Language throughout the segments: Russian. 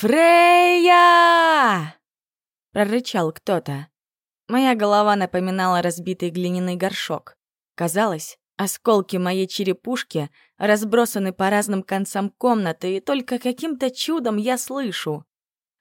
«Фрея!» — прорычал кто-то. Моя голова напоминала разбитый глиняный горшок. Казалось, осколки моей черепушки разбросаны по разным концам комнаты, и только каким-то чудом я слышу.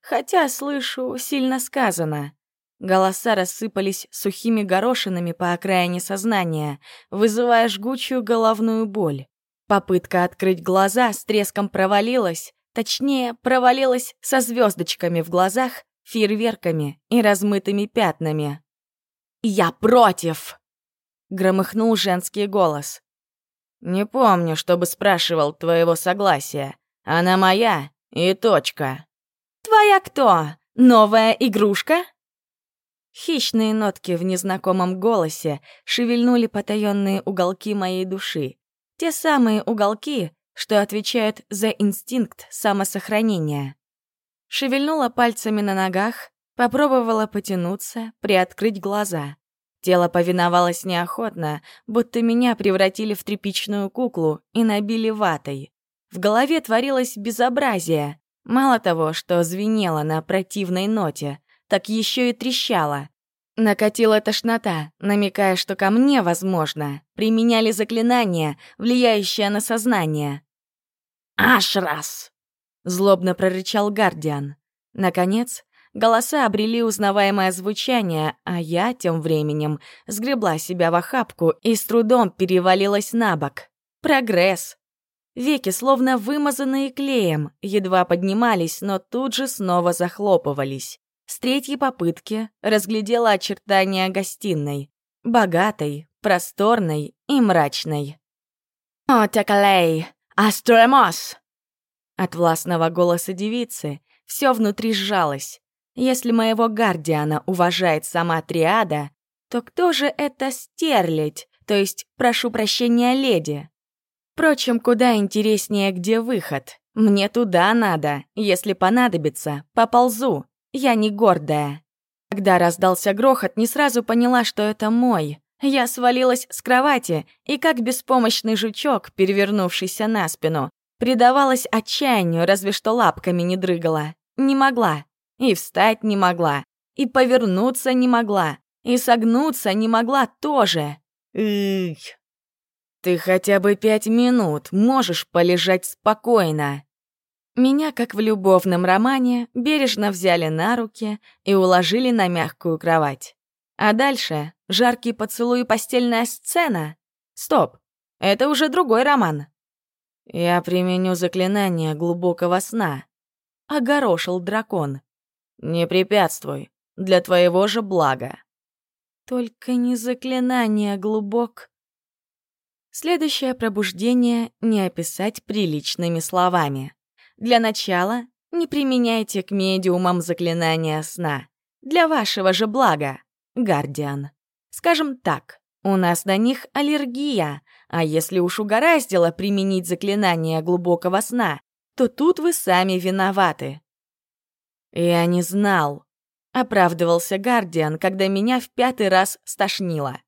Хотя слышу сильно сказано. Голоса рассыпались сухими горошинами по окраине сознания, вызывая жгучую головную боль. Попытка открыть глаза с треском провалилась, точнее, провалилась со звездочками в глазах, фейерверками и размытыми пятнами. «Я против!» — громыхнул женский голос. «Не помню, чтобы спрашивал твоего согласия. Она моя и точка». «Твоя кто? Новая игрушка?» Хищные нотки в незнакомом голосе шевельнули потаенные уголки моей души. Те самые уголки, что отвечают за инстинкт самосохранения. Шевельнула пальцами на ногах, попробовала потянуться, приоткрыть глаза. Тело повиновалось неохотно, будто меня превратили в тряпичную куклу и набили ватой. В голове творилось безобразие. Мало того, что звенело на противной ноте, так еще и трещала. Накатила тошнота, намекая, что ко мне, возможно, применяли заклинание, влияющее на сознание. «Аж раз!» — злобно прорычал Гардиан. Наконец, голоса обрели узнаваемое звучание, а я, тем временем, сгребла себя в охапку и с трудом перевалилась на бок. Прогресс. Веки, словно вымазанные клеем, едва поднимались, но тут же снова захлопывались. С третьей попытки разглядела очертания гостиной. Богатой, просторной и мрачной. «О, Текалей! Астремос!» От властного голоса девицы все внутри сжалось. Если моего гардиана уважает сама триада, то кто же это стерлядь, то есть, прошу прощения, леди? Впрочем, куда интереснее, где выход. Мне туда надо, если понадобится, поползу. Я не гордая. Когда раздался грохот, не сразу поняла, что это мой. Я свалилась с кровати и, как беспомощный жучок, перевернувшийся на спину, предавалась отчаянию, разве что лапками не дрыгала. Не могла. И встать не могла. И повернуться не могла. И согнуться не могла тоже. Эх. Ты хотя бы пять минут можешь полежать спокойно. Меня, как в любовном романе, бережно взяли на руки и уложили на мягкую кровать. А дальше жаркий поцелуй и постельная сцена. Стоп, это уже другой роман. Я применю заклинание глубокого сна. Огорошил дракон. Не препятствуй, для твоего же блага. Только не заклинание глубок. Следующее пробуждение не описать приличными словами. Для начала не применяйте к медиумам заклинания сна. Для вашего же блага, Гардиан. Скажем так, у нас на них аллергия, а если уж угораздило применить заклинание глубокого сна, то тут вы сами виноваты. Я не знал, оправдывался Гардиан, когда меня в пятый раз стошнило.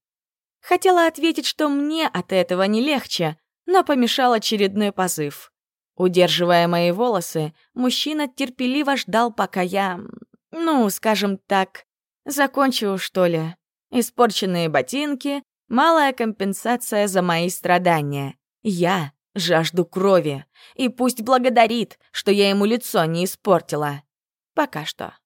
Хотела ответить, что мне от этого не легче, но помешал очередной позыв. Удерживая мои волосы, мужчина терпеливо ждал, пока я, ну, скажем так, закончу, что ли. Испорченные ботинки — малая компенсация за мои страдания. Я жажду крови, и пусть благодарит, что я ему лицо не испортила. Пока что.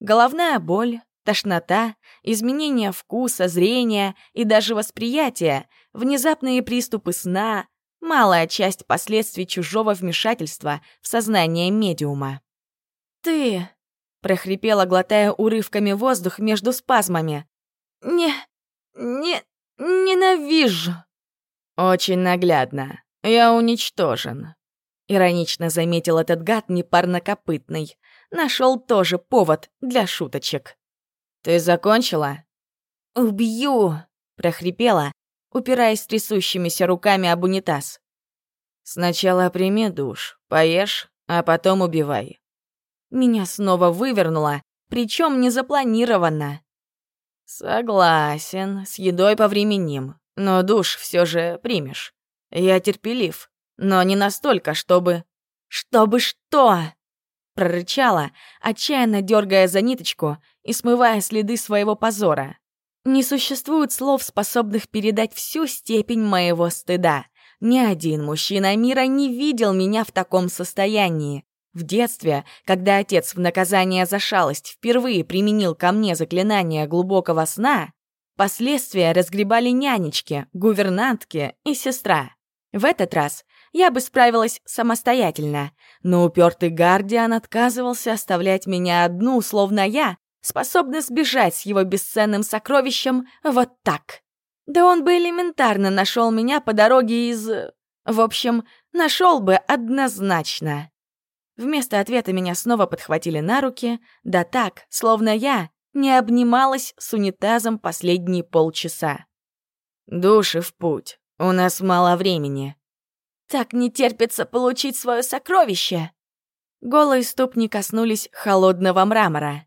Головная боль, тошнота, изменение вкуса, зрения и даже восприятия, внезапные приступы сна, малая часть последствий чужого вмешательства в сознание медиума. «Ты...» — прохрипела, глотая урывками воздух между спазмами. «Не... не... ненавижу!» «Очень наглядно. Я уничтожен», — иронично заметил этот гад непарнокопытный. Нашел тоже повод для шуточек. «Ты закончила?» «Убью!» — прохрипела, упираясь трясущимися руками об унитаз. «Сначала прими душ, поешь, а потом убивай». Меня снова вывернуло, причем незапланированно. «Согласен, с едой повременим, но душ все же примешь. Я терпелив, но не настолько, чтобы...» «Чтобы что?» прорычала, отчаянно дергая за ниточку и смывая следы своего позора. Не существует слов, способных передать всю степень моего стыда. Ни один мужчина мира не видел меня в таком состоянии. В детстве, когда отец в наказание за шалость впервые применил ко мне заклинание глубокого сна, последствия разгребали нянечки, гувернантки и сестра. В этот раз я бы справилась самостоятельно, но упертый Гардиан отказывался оставлять меня одну, словно я способна сбежать с его бесценным сокровищем вот так. Да он бы элементарно нашел меня по дороге из... В общем, нашел бы однозначно. Вместо ответа меня снова подхватили на руки, да так, словно я не обнималась с унитазом последние полчаса. «Души в путь, у нас мало времени», так не терпится получить свое сокровище!» Голые ступни коснулись холодного мрамора.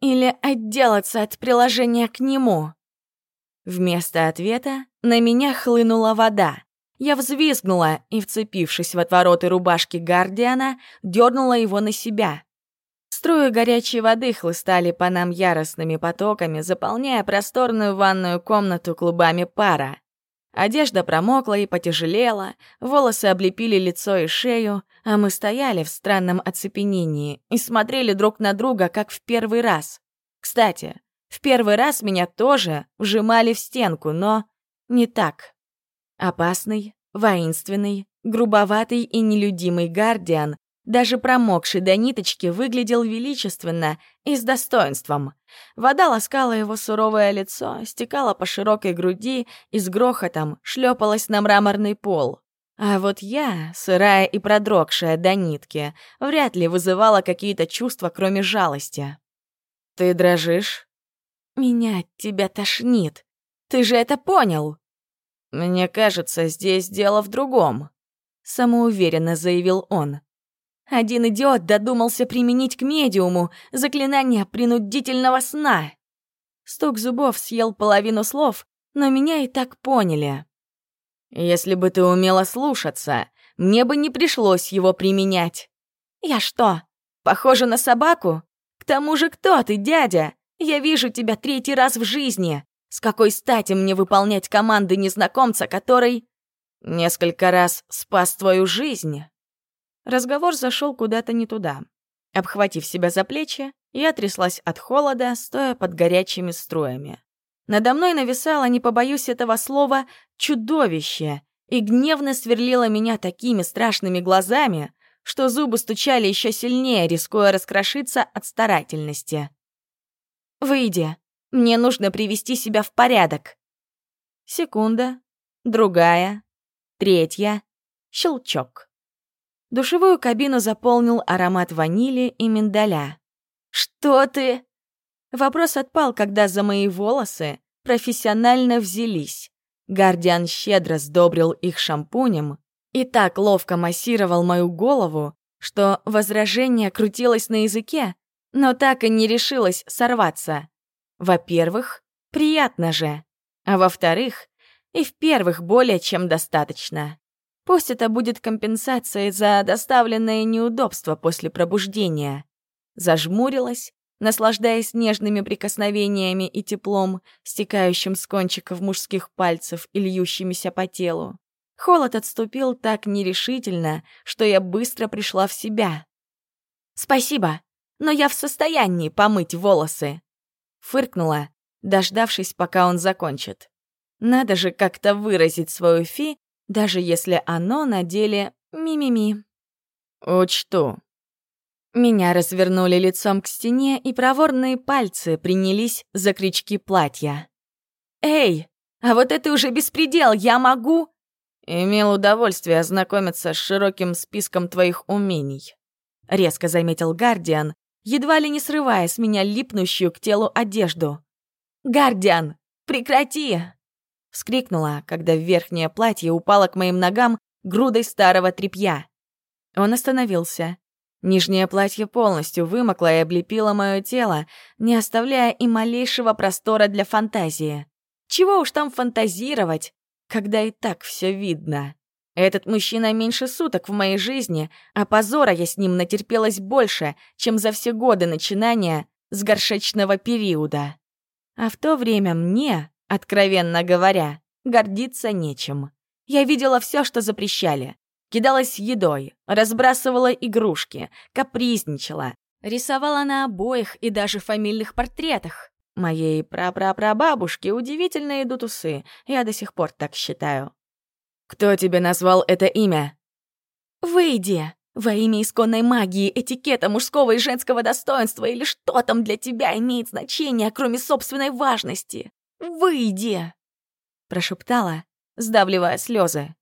«Или отделаться от приложения к нему?» Вместо ответа на меня хлынула вода. Я взвизгнула и, вцепившись в отвороты рубашки Гардиана, дернула его на себя. Струи горячей воды хлыстали по нам яростными потоками, заполняя просторную ванную комнату клубами пара. Одежда промокла и потяжелела, волосы облепили лицо и шею, а мы стояли в странном оцепенении и смотрели друг на друга, как в первый раз. Кстати, в первый раз меня тоже вжимали в стенку, но не так. Опасный, воинственный, грубоватый и нелюдимый Гардиан даже промокший до ниточки выглядел величественно и с достоинством. Вода ласкала его суровое лицо, стекала по широкой груди и с грохотом шлепалась на мраморный пол. А вот я, сырая и продрогшая до нитки, вряд ли вызывала какие-то чувства, кроме жалости. «Ты дрожишь?» «Меня от тебя тошнит. Ты же это понял?» «Мне кажется, здесь дело в другом», — самоуверенно заявил он. Один идиот додумался применить к медиуму заклинание принудительного сна. Стук зубов съел половину слов, но меня и так поняли. Если бы ты умела слушаться, мне бы не пришлось его применять. Я что, похожа на собаку? К тому же кто ты, дядя? Я вижу тебя третий раз в жизни. С какой стати мне выполнять команды незнакомца, который несколько раз спас твою жизнь? Разговор зашел куда-то не туда. Обхватив себя за плечи, я тряслась от холода, стоя под горячими струями. Надо мной нависало, не побоюсь этого слова, чудовище, и гневно сверлило меня такими страшными глазами, что зубы стучали еще сильнее, рискуя раскрошиться от старательности. «Выйди, мне нужно привести себя в порядок». Секунда, другая, третья, щелчок. Душевую кабину заполнил аромат ванили и миндаля. «Что ты?» Вопрос отпал, когда за мои волосы профессионально взялись. Гардиан щедро сдобрил их шампунем и так ловко массировал мою голову, что возражение крутилось на языке, но так и не решилось сорваться. Во-первых, приятно же, а во-вторых, и в первых более чем достаточно. Пусть это будет компенсацией за доставленное неудобство после пробуждения. Зажмурилась, наслаждаясь нежными прикосновениями и теплом, стекающим с кончиков мужских пальцев и льющимися по телу. Холод отступил так нерешительно, что я быстро пришла в себя. «Спасибо, но я в состоянии помыть волосы!» Фыркнула, дождавшись, пока он закончит. Надо же как-то выразить свою фи даже если оно на деле мимими. «Учту». Меня развернули лицом к стене, и проворные пальцы принялись за крючки платья. «Эй, а вот это уже беспредел, я могу...» «Имел удовольствие ознакомиться с широким списком твоих умений», — резко заметил Гардиан, едва ли не срывая с меня липнущую к телу одежду. «Гардиан, прекрати!» Вскрикнула, когда верхнее платье упало к моим ногам грудой старого тряпья. Он остановился. Нижнее платье полностью вымокло и облепило мое тело, не оставляя и малейшего простора для фантазии. Чего уж там фантазировать, когда и так все видно. Этот мужчина меньше суток в моей жизни, а позора я с ним натерпелась больше, чем за все годы начинания с горшечного периода. А в то время мне, откровенно говоря, гордиться нечем. Я видела все, что запрещали. Кидалась едой, разбрасывала игрушки, капризничала, рисовала на обоих и даже фамильных портретах. Моей прапрапрабабушке удивительно идут усы, я до сих пор так считаю. «Кто тебе назвал это имя?» «Выйди! Во имя исконной магии, этикета, мужского и женского достоинства или что там для тебя имеет значение, кроме собственной важности? Выйди!» Прошептала, сдавливая слезы.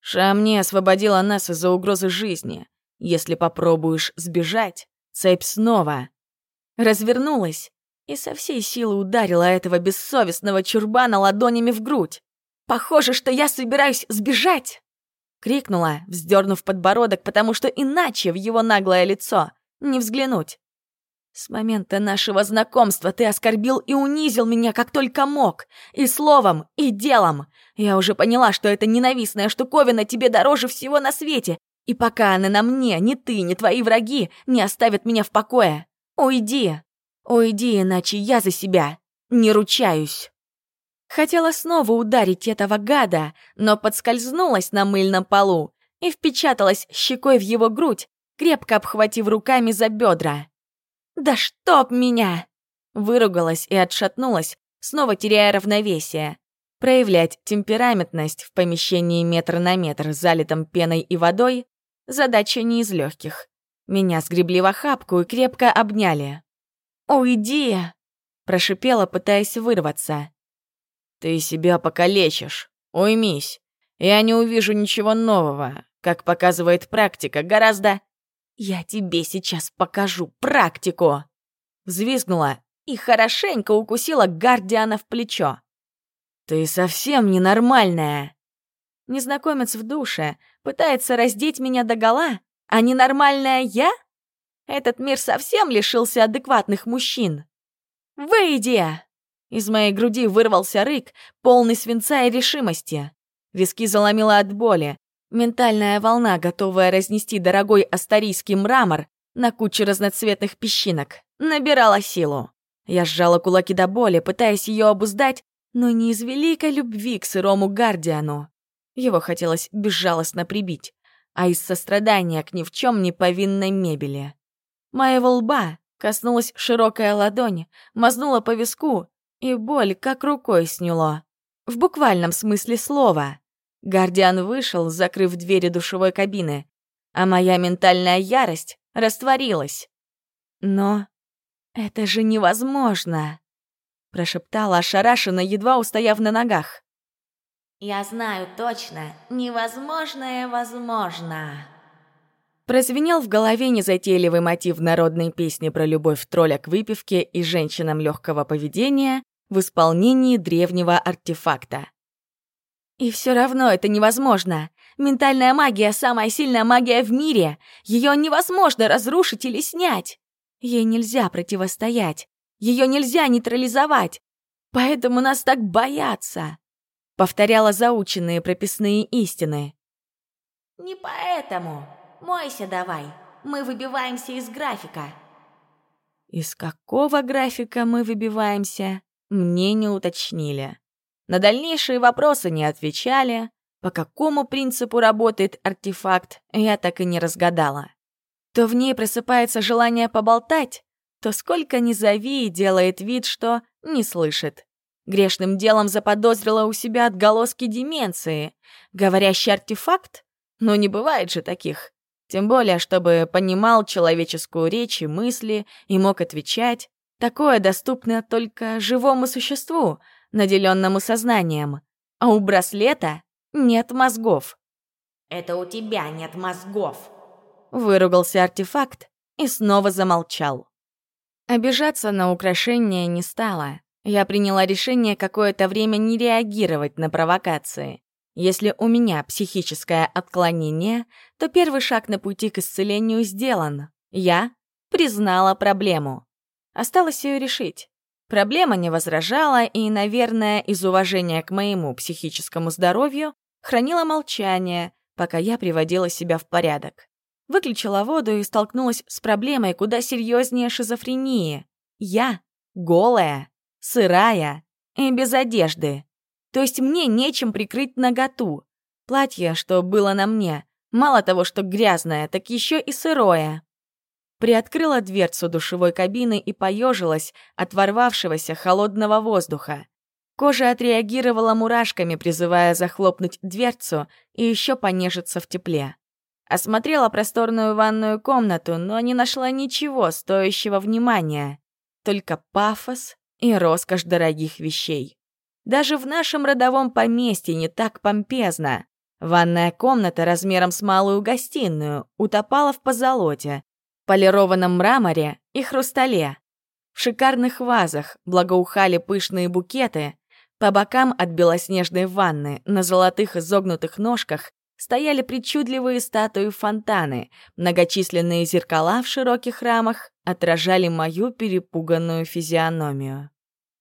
Шамни освободила нас из-за угрозы жизни. Если попробуешь сбежать, цепь снова. Развернулась и со всей силы ударила этого бессовестного чурбана ладонями в грудь. Похоже, что я собираюсь сбежать!» Крикнула, вздернув подбородок, потому что иначе в его наглое лицо не взглянуть. «С момента нашего знакомства ты оскорбил и унизил меня как только мог. И словом, и делом. Я уже поняла, что эта ненавистная штуковина тебе дороже всего на свете. И пока она на мне, ни ты, ни твои враги не оставят меня в покое. Уйди. Уйди, иначе я за себя не ручаюсь». Хотела снова ударить этого гада, но подскользнулась на мыльном полу и впечаталась щекой в его грудь, крепко обхватив руками за бедра. «Да чтоб меня!» Выругалась и отшатнулась, снова теряя равновесие. Проявлять темпераментность в помещении метр на метр, залитом пеной и водой, задача не из легких. Меня сгребли в охапку и крепко обняли. «Уйди!» — прошипела, пытаясь вырваться. Ты себя покалечишь. Уймись. Я не увижу ничего нового. Как показывает практика, гораздо... Я тебе сейчас покажу практику. Взвизгнула и хорошенько укусила Гардиана в плечо. Ты совсем ненормальная. Незнакомец в душе пытается раздеть меня догола, а ненормальная я? Этот мир совсем лишился адекватных мужчин. «Выйди!» Из моей груди вырвался рык, полный свинца и решимости. Виски заломило от боли. Ментальная волна, готовая разнести дорогой астарийский мрамор на куче разноцветных песчинок, набирала силу. Я сжала кулаки до боли, пытаясь ее обуздать, но не из великой любви к сырому Гардиану. Его хотелось безжалостно прибить, а из сострадания к ни в чем не повинной мебели. Моего лба коснулась широкая ладонь, мазнула по виску, и боль как рукой сняло. В буквальном смысле слова. Гардиан вышел, закрыв двери душевой кабины, а моя ментальная ярость растворилась. Но это же невозможно, прошептала ошарашенно, едва устояв на ногах. Я знаю точно, невозможное возможно. Прозвенел в голове незатейливый мотив народной песни про любовь тролля к выпивке и женщинам легкого поведения в исполнении древнего артефакта. И все равно это невозможно. Ментальная магия — самая сильная магия в мире. Ее невозможно разрушить или снять. Ей нельзя противостоять. Ее нельзя нейтрализовать. Поэтому нас так боятся. Повторяла заученные прописные истины. Не поэтому. Мойся давай, мы выбиваемся из графика». Из какого графика мы выбиваемся, мне не уточнили. На дальнейшие вопросы не отвечали. По какому принципу работает артефакт, я так и не разгадала. То в ней просыпается желание поболтать, то сколько ни зови, делает вид, что не слышит. Грешным делом заподозрила у себя отголоски деменции. Говорящий артефакт? Но не бывает же таких. Тем более, чтобы понимал человеческую речь и мысли и мог отвечать. Такое доступно только живому существу, наделенному сознанием. А у браслета нет мозгов. «Это у тебя нет мозгов», — выругался артефакт и снова замолчал. Обижаться на украшение не стало. Я приняла решение какое-то время не реагировать на провокации. Если у меня психическое отклонение, то первый шаг на пути к исцелению сделан. Я признала проблему. Осталось ее решить. Проблема не возражала и, наверное, из уважения к моему психическому здоровью хранила молчание, пока я приводила себя в порядок. Выключила воду и столкнулась с проблемой куда серьезнее шизофрении. Я голая, сырая и без одежды. То есть мне нечем прикрыть наготу. Платье, что было на мне, мало того, что грязное, так еще и сырое. Приоткрыла дверцу душевой кабины и поежилась от ворвавшегося холодного воздуха. Кожа отреагировала мурашками, призывая захлопнуть дверцу и еще понежиться в тепле. Осмотрела просторную ванную комнату, но не нашла ничего стоящего внимания. Только пафос и роскошь дорогих вещей. Даже в нашем родовом поместье не так помпезно. Ванная комната размером с малую гостиную утопала в позолоте, полированном мраморе и хрустале. В шикарных вазах благоухали пышные букеты, по бокам от белоснежной ванны на золотых изогнутых ножках стояли причудливые статуи фонтаны, многочисленные зеркала в широких рамах отражали мою перепуганную физиономию.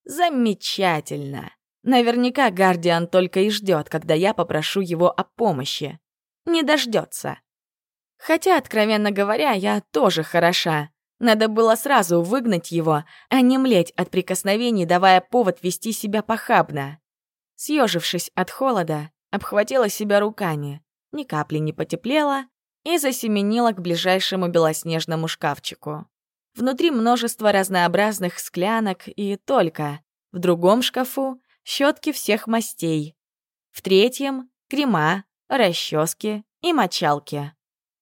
Замечательно! Наверняка Гардиан только и ждет, когда я попрошу его о помощи. Не дождется. Хотя, откровенно говоря, я тоже хороша. Надо было сразу выгнать его, а не млеть от прикосновений, давая повод вести себя похабно. Съежившись от холода, обхватила себя руками, ни капли не потеплела и засеменила к ближайшему белоснежному шкафчику. Внутри множество разнообразных склянок и только. В другом шкафу — щетки всех мастей. В третьем — крема, расчески и мочалки.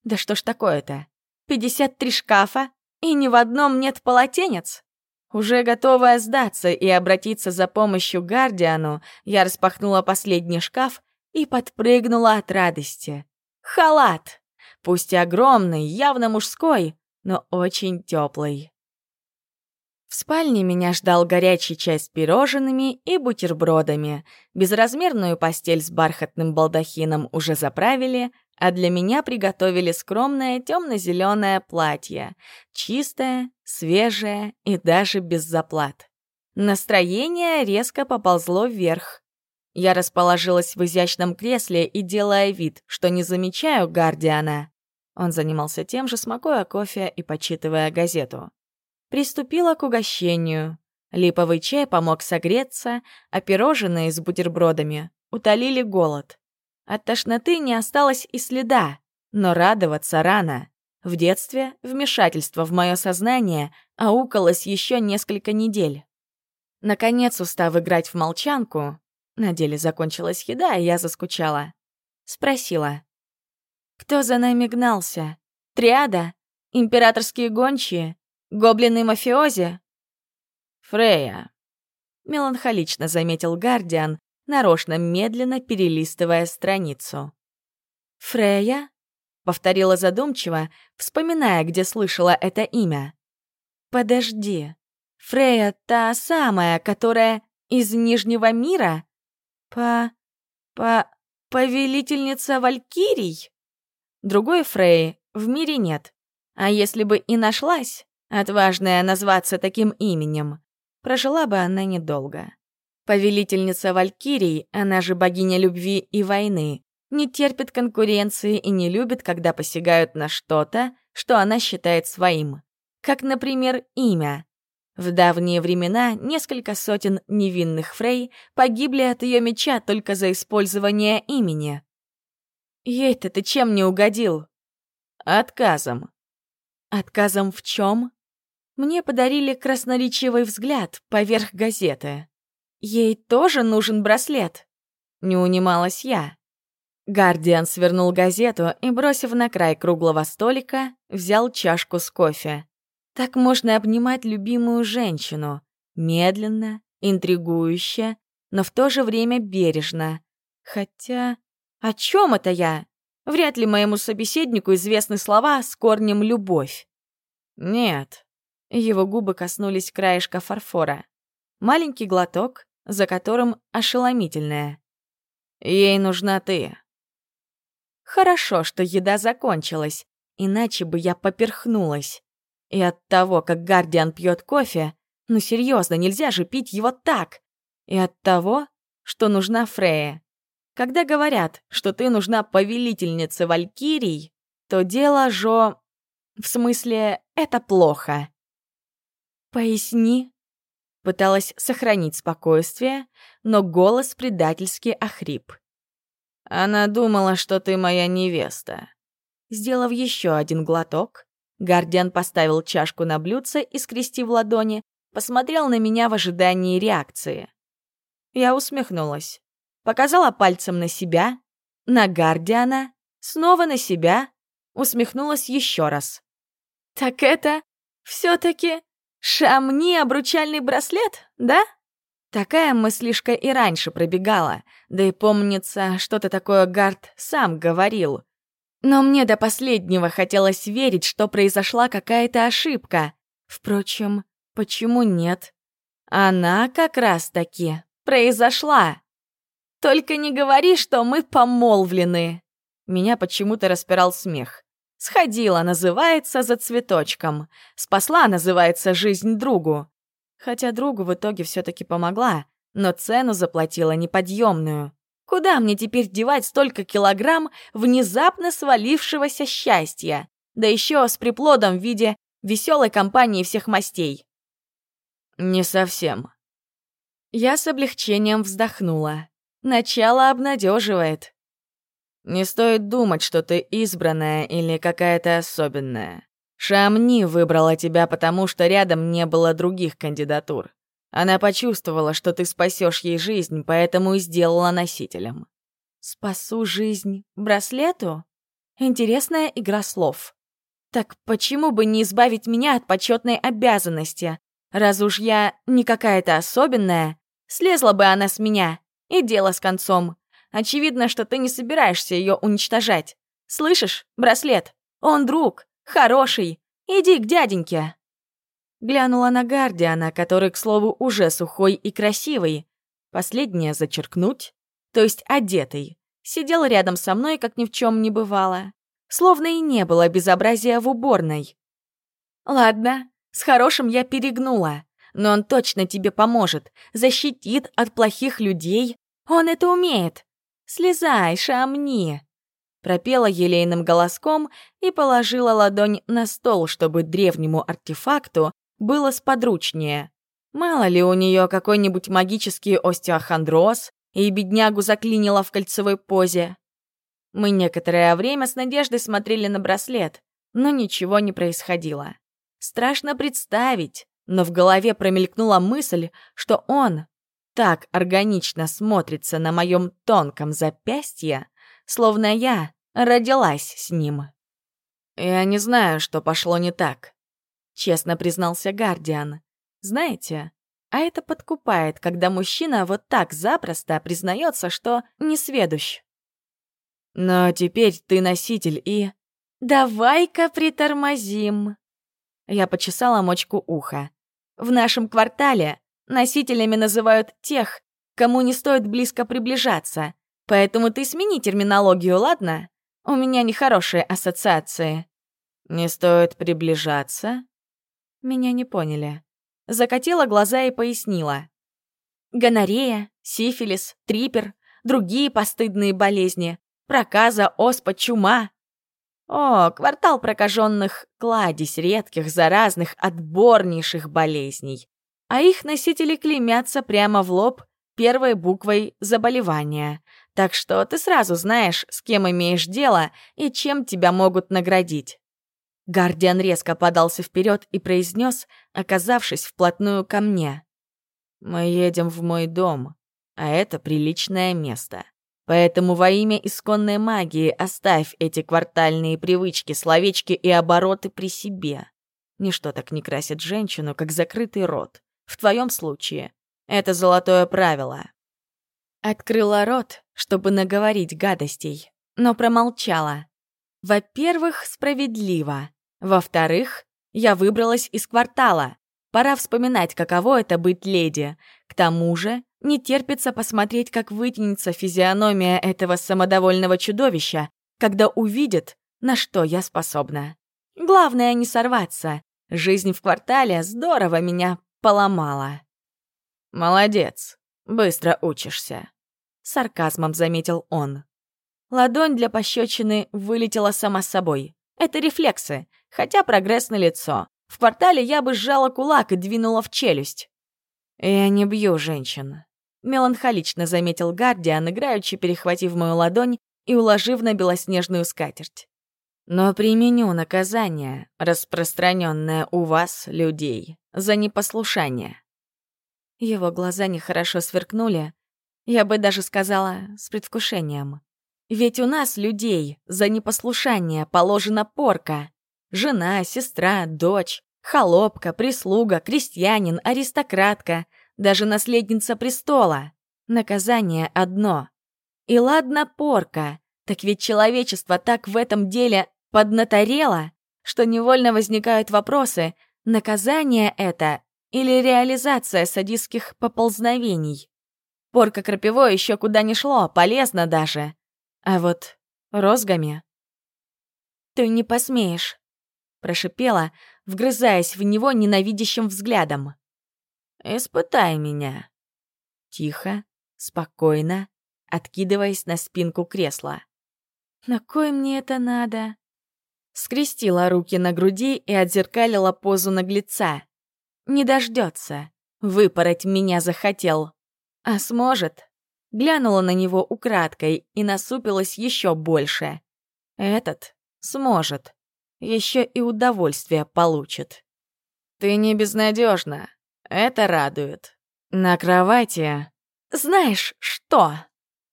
Да что ж такое-то? 53 шкафа, и ни в одном нет полотенец? Уже готовая сдаться и обратиться за помощью Гардиану, я распахнула последний шкаф и подпрыгнула от радости. Халат! Пусть и огромный, явно мужской, но очень теплый. В спальне меня ждал горячий чай с пирожными и бутербродами. Безразмерную постель с бархатным балдахином уже заправили, а для меня приготовили скромное темно-зеленое платье, чистое, свежее и даже без заплат. Настроение резко поползло вверх. Я расположилась в изящном кресле и, делая вид, что не замечаю Гардиана, он занимался тем же, смакуя кофе и почитывая газету. Приступила к угощению. Липовый чай помог согреться, а пирожные с бутербродами утолили голод. От тошноты не осталось и следа, но радоваться рано. В детстве вмешательство в мое сознание аукалось еще несколько недель. Наконец, устав играть в молчанку, на деле закончилась еда, и я заскучала. Спросила. «Кто за нами гнался? Триада? Императорские гончие? Гоблины-мафиози?» «Фрея», — меланхолично заметил Гардиан, нарочно медленно перелистывая страницу. «Фрея?» — повторила задумчиво, вспоминая, где слышала это имя. «Подожди, Фрея та самая, которая из Нижнего мира? По... по... повелительница Валькирий?» Другой Фреи в мире нет. А если бы и нашлась, отважная назваться таким именем, прожила бы она недолго. Повелительница Валькирий, она же богиня любви и войны, не терпит конкуренции и не любит, когда посягают на что-то, что она считает своим. Как, например, имя. В давние времена несколько сотен невинных фрей погибли от ее меча только за использование имени. Ей-то ты чем не угодил? Отказом. Отказом в чем? Мне подарили красноречивый взгляд поверх газеты. Ей тоже нужен браслет. Не унималась я. Гардиан свернул газету и, бросив на край круглого столика, взял чашку с кофе. Так можно обнимать любимую женщину. Медленно, интригующе, но в то же время бережно. Хотя... О чем это я? Вряд ли моему собеседнику известны слова с корнем «любовь». Нет, его губы коснулись краешка фарфора. Маленький глоток, за которым ошеломительное. Ей нужна ты. Хорошо, что еда закончилась, иначе бы я поперхнулась. И от того, как Гардиан пьет кофе, ну серьезно, нельзя же пить его так. И от того, что нужна Фрея. Когда говорят, что ты нужна повелительнице Валькирий, то дело жо... В смысле, это плохо. «Поясни», Пыталась сохранить спокойствие, но голос предательски охрип. «Она думала, что ты моя невеста». Сделав еще один глоток, Гардиан поставил чашку на блюдце и, скрестив ладони, посмотрел на меня в ожидании реакции. Я усмехнулась. Показала пальцем на себя, на Гардиана, снова на себя, усмехнулась еще раз. «Так это все таки Шамни обручальный браслет, да? Такая мыслишка и раньше пробегала, да и помнится, что-то такое Гард сам говорил. Но мне до последнего хотелось верить, что произошла какая-то ошибка. Впрочем, почему нет? Она как раз-таки произошла. Только не говори, что мы помолвлены. Меня почему-то распирал смех. Сходила, называется, за цветочком. Спасла, называется, жизнь другу. Хотя другу в итоге все таки помогла, но цену заплатила неподъемную. Куда мне теперь девать столько килограмм внезапно свалившегося счастья? Да еще с приплодом в виде веселой компании всех мастей. Не совсем. Я с облегчением вздохнула. Начало обнадеживает. Не стоит думать, что ты избранная или какая-то особенная. Шамни выбрала тебя потому, что рядом не было других кандидатур. Она почувствовала, что ты спасешь ей жизнь, поэтому и сделала носителем. Спасу жизнь браслету? Интересная игра слов. Так почему бы не избавить меня от почетной обязанности? Раз уж я не какая-то особенная, слезла бы она с меня, и дело с концом. Очевидно, что ты не собираешься ее уничтожать. Слышишь, браслет? Он друг, хороший. Иди к дяденьке. Глянула на Гардиана, который, к слову, уже сухой и красивый. Последнее зачеркнуть, то есть одетый. Сидел рядом со мной, как ни в чем не бывало. Словно и не было безобразия в уборной. Ладно, с хорошим я перегнула. Но он точно тебе поможет, защитит от плохих людей. Он это умеет. «Слезай, шамни!» Пропела елейным голоском и положила ладонь на стол, чтобы древнему артефакту было сподручнее. Мало ли у нее какой-нибудь магический остеохондроз, и беднягу заклинило в кольцевой позе. Мы некоторое время с надеждой смотрели на браслет, но ничего не происходило. Страшно представить, но в голове промелькнула мысль, что он так органично смотрится на моем тонком запястье, словно я родилась с ним. «Я не знаю, что пошло не так», — честно признался Гардиан. «Знаете, а это подкупает, когда мужчина вот так запросто признается, что не сведущ. Но теперь ты носитель и... Давай-ка притормозим. Я почесала мочку уха. В нашем квартале Носителями называют тех, кому не стоит близко приближаться. Поэтому ты смени терминологию, ладно? У меня нехорошие ассоциации. Не стоит приближаться? Меня не поняли. Закатила глаза и пояснила. Гонорея, сифилис, трипер, другие постыдные болезни, проказа, оспа, чума. О, квартал прокаженных, кладезь редких, заразных, отборнейших болезней а их носители клеймятся прямо в лоб первой буквой заболевания. Так что ты сразу знаешь, с кем имеешь дело и чем тебя могут наградить. Гардиан резко подался вперед и произнес, оказавшись вплотную ко мне. «Мы едем в мой дом, а это приличное место. Поэтому во имя исконной магии оставь эти квартальные привычки, словечки и обороты при себе. Ничто так не красит женщину, как закрытый рот. В твоем случае это золотое правило. Открыла рот, чтобы наговорить гадостей, но промолчала. Во-первых, справедливо. Во-вторых, я выбралась из квартала. Пора вспоминать, каково это быть леди. К тому же, не терпится посмотреть, как вытянется физиономия этого самодовольного чудовища, когда увидит, на что я способна. Главное не сорваться. Жизнь в квартале здорово меня поломала. Молодец, быстро учишься. сарказмом заметил он. Ладонь для пощечины вылетела сама собой. Это рефлексы, хотя прогресс на лицо. В квартале я бы сжала кулак и двинула в челюсть. «Я не бью женщин», — меланхолично заметил Гардиан, играючи перехватив мою ладонь и уложив на белоснежную скатерть. «Но применю наказание, распространенное у вас, людей, за непослушание». Его глаза нехорошо сверкнули, я бы даже сказала, с предвкушением. Ведь у нас, людей, за непослушание положена порка. Жена, сестра, дочь, холопка, прислуга, крестьянин, аристократка, даже наследница престола. Наказание одно. И ладно порка, так ведь человечество так в этом деле поднаторело, что невольно возникают вопросы, наказание это или реализация садистских поползновений. Порка крапивой еще куда не шло, полезно даже. А вот розгами... «Ты не посмеешь», — прошипела, вгрызаясь в него ненавидящим взглядом. «Испытай меня». Тихо, спокойно, откидываясь на спинку кресла. «На кой мне это надо?» Скрестила руки на груди и отзеркалила позу наглеца. «Не дождется. Выпороть меня захотел. А сможет? Глянула на него украдкой и насупилась еще больше. Этот сможет. Еще и удовольствие получит. Ты не безнадежна. Это радует. На кровати. Знаешь что?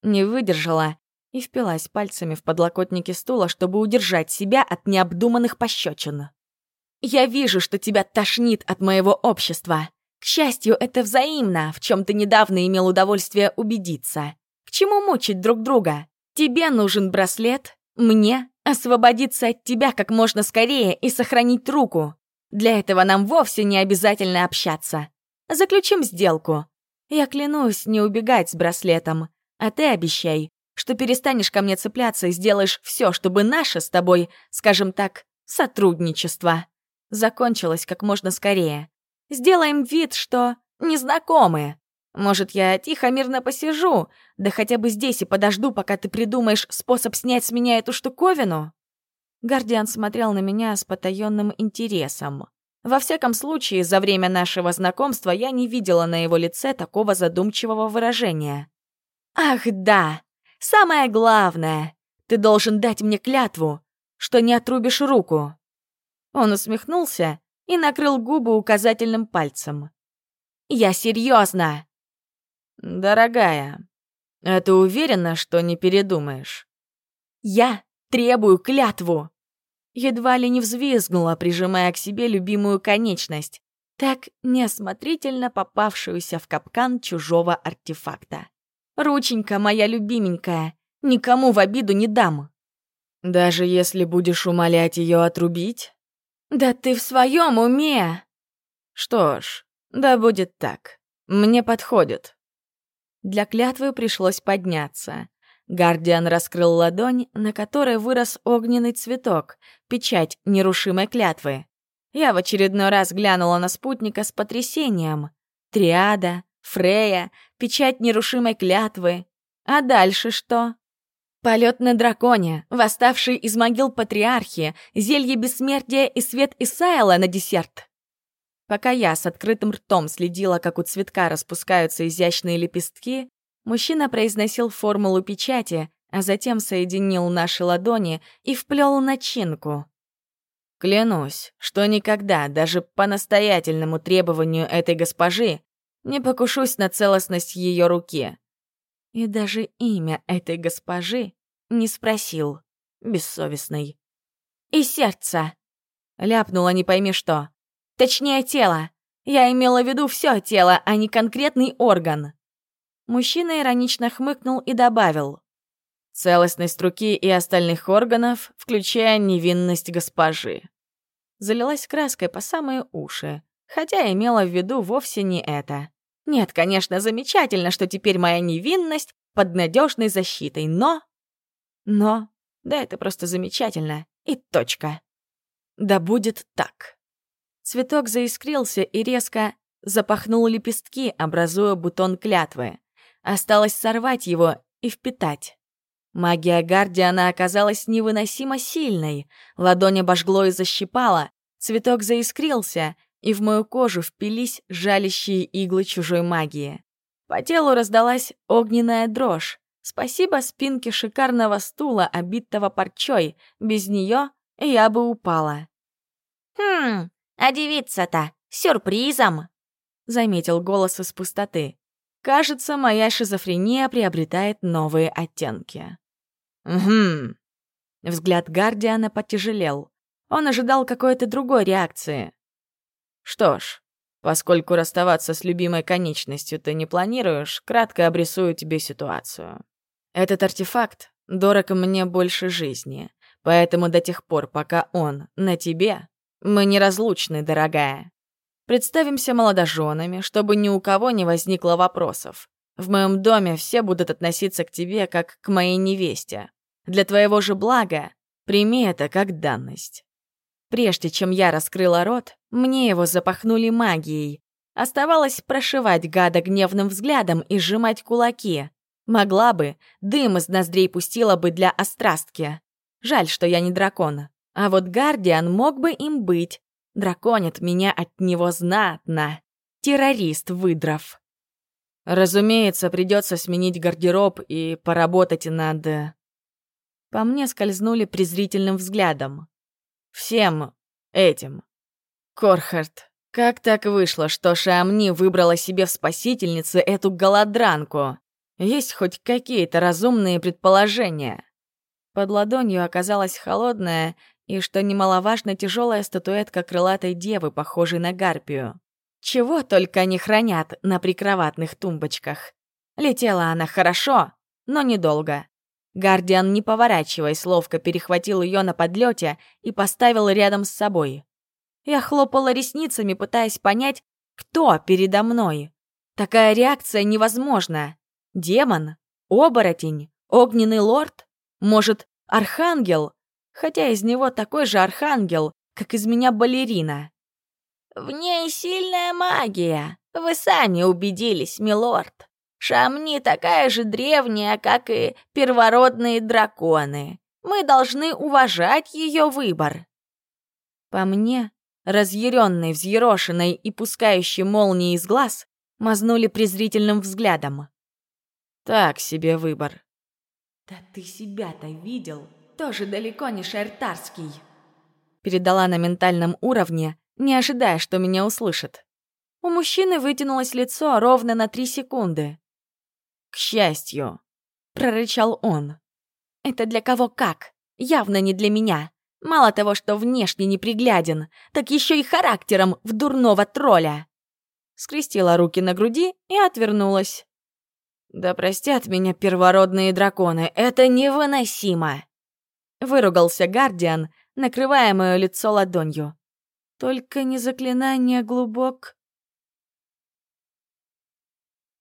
Не выдержала и впилась пальцами в подлокотники стула, чтобы удержать себя от необдуманных пощечин. «Я вижу, что тебя тошнит от моего общества. К счастью, это взаимно, в чем ты недавно имел удовольствие убедиться. К чему мучить друг друга? Тебе нужен браслет, мне освободиться от тебя как можно скорее и сохранить руку. Для этого нам вовсе не обязательно общаться. Заключим сделку. Я клянусь не убегать с браслетом, а ты обещай, что перестанешь ко мне цепляться и сделаешь все, чтобы наше с тобой, скажем так, сотрудничество закончилось как можно скорее. Сделаем вид, что незнакомые. Может, я тихо мирно посижу, да хотя бы здесь и подожду, пока ты придумаешь способ снять с меня эту штуковину?» Гардиан смотрел на меня с потаенным интересом. Во всяком случае, за время нашего знакомства я не видела на его лице такого задумчивого выражения. «Ах, да! Самое главное! Ты должен дать мне клятву, что не отрубишь руку!» Он усмехнулся и накрыл губы указательным пальцем. «Я серьезно!» «Дорогая, а ты уверена, что не передумаешь?» «Я требую клятву!» Едва ли не взвизгнула, прижимая к себе любимую конечность, так неосмотрительно попавшуюся в капкан чужого артефакта. «Рученька моя любименькая, никому в обиду не дам!» «Даже если будешь умолять ее отрубить?» «Да ты в своем уме!» «Что ж, да будет так. Мне подходит». Для клятвы пришлось подняться. Гардиан раскрыл ладонь, на которой вырос огненный цветок, печать нерушимой клятвы. Я в очередной раз глянула на спутника с потрясением. Триада, Фрея, печать нерушимой клятвы. А дальше что? Полет на драконе, восставший из могил патриархи, зелье бессмертия и свет Исаэла на десерт. Пока я с открытым ртом следила, как у цветка распускаются изящные лепестки, мужчина произносил формулу печати, а затем соединил наши ладони и вплел начинку. Клянусь, что никогда, даже по настоятельному требованию этой госпожи, не покушусь на целостность ее руки. И даже имя этой госпожи не спросил, бессовестный. «И сердце!» — ляпнула не пойми что. «Точнее, тело. Я имела в виду все тело, а не конкретный орган». Мужчина иронично хмыкнул и добавил. «Целостность руки и остальных органов, включая невинность госпожи». Залилась краской по самые уши, хотя имела в виду вовсе не это. Нет, конечно, замечательно, что теперь моя невинность под надежной защитой, но... Но... Да, это просто замечательно. И точка. Да будет так. Цветок заискрился и резко запахнул лепестки, образуя бутон клятвы. Осталось сорвать его и впитать. Магия Гардиана оказалась невыносимо сильной. Ладонь обожгло и защипала, цветок заискрился, и в мою кожу впились жалящие иглы чужой магии. По телу раздалась огненная дрожь. Спасибо спинке шикарного стула, обитого парчой. Без нее я бы упала. «Хм, а девица-то сюрпризом!» — заметил голос из пустоты. Кажется, моя шизофрения приобретает новые оттенки. «Угу». Взгляд Гардиана потяжелел. Он ожидал какой-то другой реакции. «Что ж, поскольку расставаться с любимой конечностью ты не планируешь, кратко обрисую тебе ситуацию. Этот артефакт дорог мне больше жизни, поэтому до тех пор, пока он на тебе, мы неразлучны, дорогая. Представимся молодоженами, чтобы ни у кого не возникло вопросов. В моем доме все будут относиться к тебе как к моей невесте. Для твоего же блага прими это как данность. Прежде чем я раскрыла рот, мне его запахнули магией. Оставалось прошивать гада гневным взглядом и сжимать кулаки. Могла бы, дым из ноздрей пустила бы для острастки. Жаль, что я не дракон. А вот Гардиан мог бы им быть, Драконит меня от него знатно. Террорист выдров. Разумеется, придется сменить гардероб и поработать над... По мне скользнули презрительным взглядом. Всем этим. Корхард, как так вышло, что Шамни выбрала себе в спасительнице эту голодранку? Есть хоть какие-то разумные предположения? Под ладонью оказалась холодная и, что немаловажно, тяжелая статуэтка крылатой девы, похожей на гарпию. Чего только они хранят на прикроватных тумбочках. Летела она хорошо, но недолго. Гардиан, не поворачиваясь, ловко перехватил ее на подлете и поставил рядом с собой. Я хлопала ресницами, пытаясь понять, кто передо мной. Такая реакция невозможна. Демон? Оборотень? Огненный лорд? Может, архангел? хотя из него такой же архангел, как из меня балерина. «В ней сильная магия. Вы сами убедились, милорд. Шамни такая же древняя, как и первородные драконы. Мы должны уважать ее выбор». По мне, разъяренной, взъерошенной и пускающей молнии из глаз, мазнули презрительным взглядом. Так себе выбор. «Да ты себя-то видел?» тоже далеко не шертарский. Передала на ментальном уровне, не ожидая, что меня услышат. У мужчины вытянулось лицо ровно на три секунды. «К счастью», — прорычал он. «Это для кого как? Явно не для меня. Мало того, что внешне непригляден, так еще и характером в дурного тролля». Скрестила руки на груди и отвернулась. «Да простят меня первородные драконы, это невыносимо!» Выругался Гардиан, накрывая мое лицо ладонью. Только не заклинание глубок.